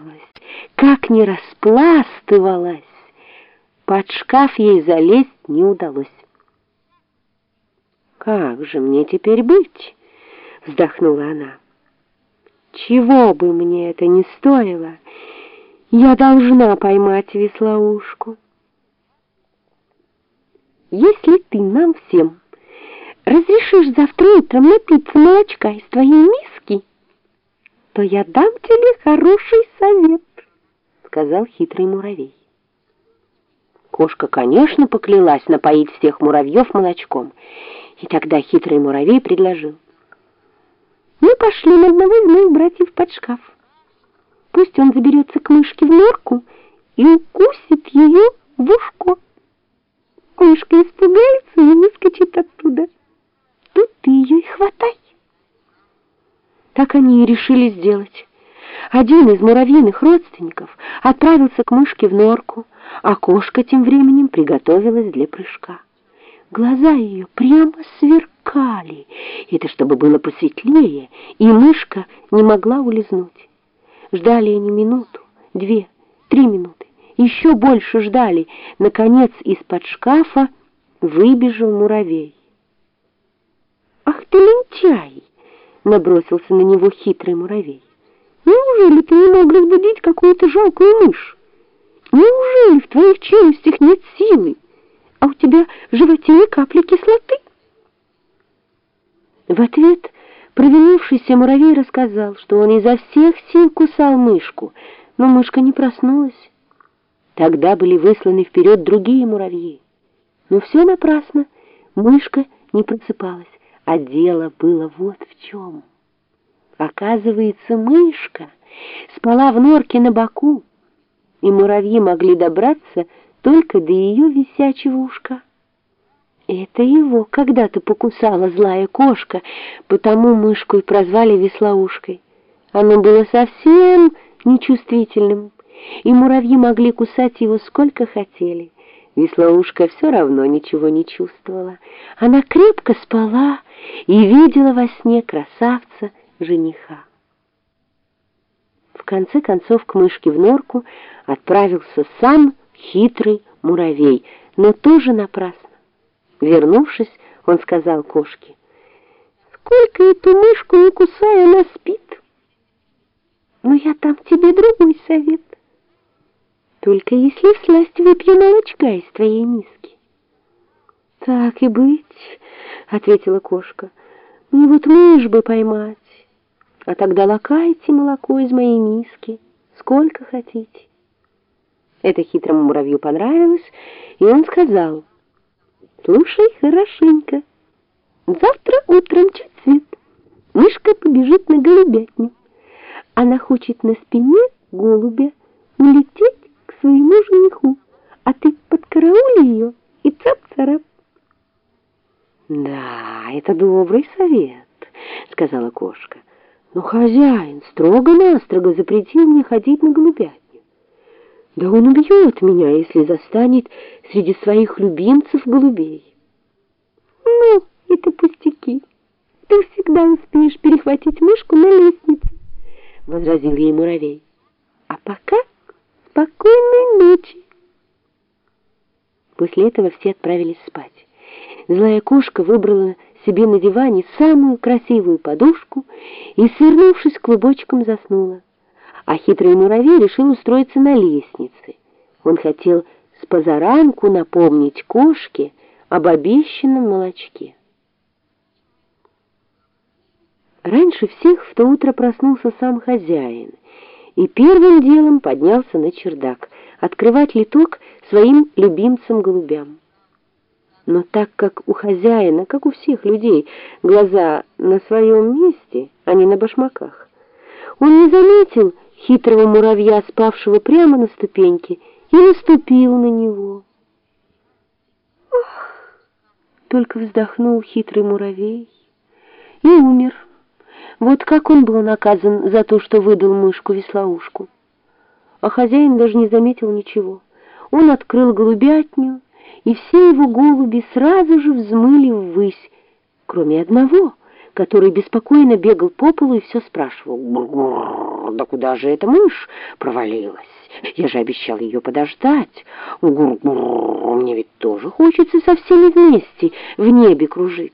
ворочалась, как не распластывалась. Под шкаф ей залезть не удалось. «Как же мне теперь быть?» — вздохнула она. «Чего бы мне это ни стоило, я должна поймать веслоушку. Если ты нам всем разрешишь завтра утром напиться молочка из твоей миски, то я дам тебе хороший совет, — сказал хитрый муравей. Кошка, конечно, поклялась напоить всех муравьев молочком, и тогда хитрый муравей предложил. Мы пошли на одного из моих братьев под шкаф. Пусть он заберется к мышке в норку и укусит ее в ушко. Мышка испугается и выскочит оттуда. Тут ты ее и хватай. Так они и решили сделать. Один из муравьиных родственников отправился к мышке в норку, а кошка тем временем приготовилась для прыжка. Глаза ее прямо сверкали, это чтобы было посветлее, и мышка не могла улизнуть. Ждали они минуту, две, три минуты, еще больше ждали. Наконец из-под шкафа выбежал муравей. «Ах ты лентяй!» — набросился на него хитрый муравей. «Неужели ты не мог разбудить какую-то жалкую мышь? Неужели в твоих челюстях нет силы, а у тебя в животе ни капли кислоты?» В ответ провинившийся муравей рассказал, что он изо всех сил кусал мышку, но мышка не проснулась. Тогда были высланы вперед другие муравьи. Но все напрасно, мышка не просыпалась, а дело было вот в чем. Оказывается, мышка спала в норке на боку, и муравьи могли добраться только до ее висячего ушка. Это его когда-то покусала злая кошка, потому мышку и прозвали веслоушкой. Оно было совсем нечувствительным, и муравьи могли кусать его сколько хотели. Веслоушка все равно ничего не чувствовала. Она крепко спала и видела во сне красавца жениха. В конце концов к мышке в норку отправился сам хитрый муравей, но тоже напрасно. Вернувшись, он сказал кошке, «Сколько эту мышку не кусай, она спит. Но я дам тебе другой совет. Только если всласть выпью молочка из твоей миски». «Так и быть», — ответила кошка, «мне вот мышь бы поймать, а тогда лакайте молоко из моей миски, сколько хотите». Это хитрому муравью понравилось, и он сказал, Слушай хорошенько. Завтра утром чуть свет. Мышка побежит на голубятню. Она хочет на спине голубя улететь к своему жениху, а ты подкараули ее и цап-царап. «Да, это добрый совет», — сказала кошка. «Но хозяин строго-настрого запретил мне ходить на голубятню. Да он убьет меня, если застанет среди своих любимцев голубей. Ну, это пустяки. Ты всегда успеешь перехватить мышку на лестнице, — возразил ей муравей. А пока спокойной ночи. После этого все отправились спать. Злая кошка выбрала себе на диване самую красивую подушку и, свернувшись клубочком, заснула а хитрый муравей решил устроиться на лестнице. Он хотел с позаранку напомнить кошке об обещанном молочке. Раньше всех в то утро проснулся сам хозяин и первым делом поднялся на чердак, открывать литок своим любимцам-голубям. Но так как у хозяина, как у всех людей, глаза на своем месте, а не на башмаках, он не заметил, хитрого муравья, спавшего прямо на ступеньке, и наступил на него. Ох! Только вздохнул хитрый муравей и умер. Вот как он был наказан за то, что выдал мышку-веслоушку. А хозяин даже не заметил ничего. Он открыл голубятню, и все его голуби сразу же взмыли ввысь, кроме одного, который беспокойно бегал по полу и все спрашивал. Гур-гур, да куда же эта мышь провалилась? Я же обещал ее подождать. Гур-гур, мне ведь тоже хочется со всеми вместе в небе кружить.